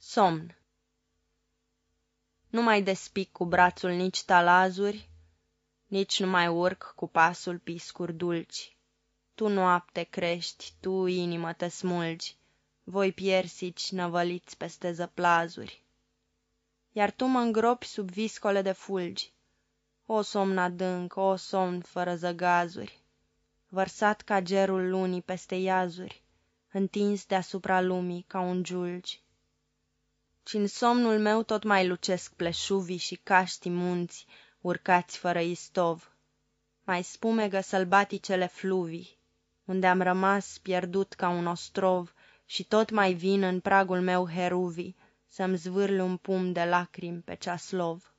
Somn Nu mai despic cu brațul nici talazuri, Nici nu mai urc cu pasul piscuri dulci. Tu, noapte, crești, tu, inimă, te smulgi, Voi piersici năvăliți peste zăplazuri. Iar tu mă îngropi sub viscole de fulgi, O somn adânc, o somn fără zăgazuri, Vărsat ca gerul lunii peste iazuri, Întins deasupra lumii ca un giulgi ci în somnul meu tot mai lucesc pleșuvii și caștii munți urcați fără istov, mai spumegă sălbaticele fluvii, unde am rămas pierdut ca un ostrov și tot mai vin în pragul meu heruvii să-mi zvârle un pumn de lacrimi pe ceaslov.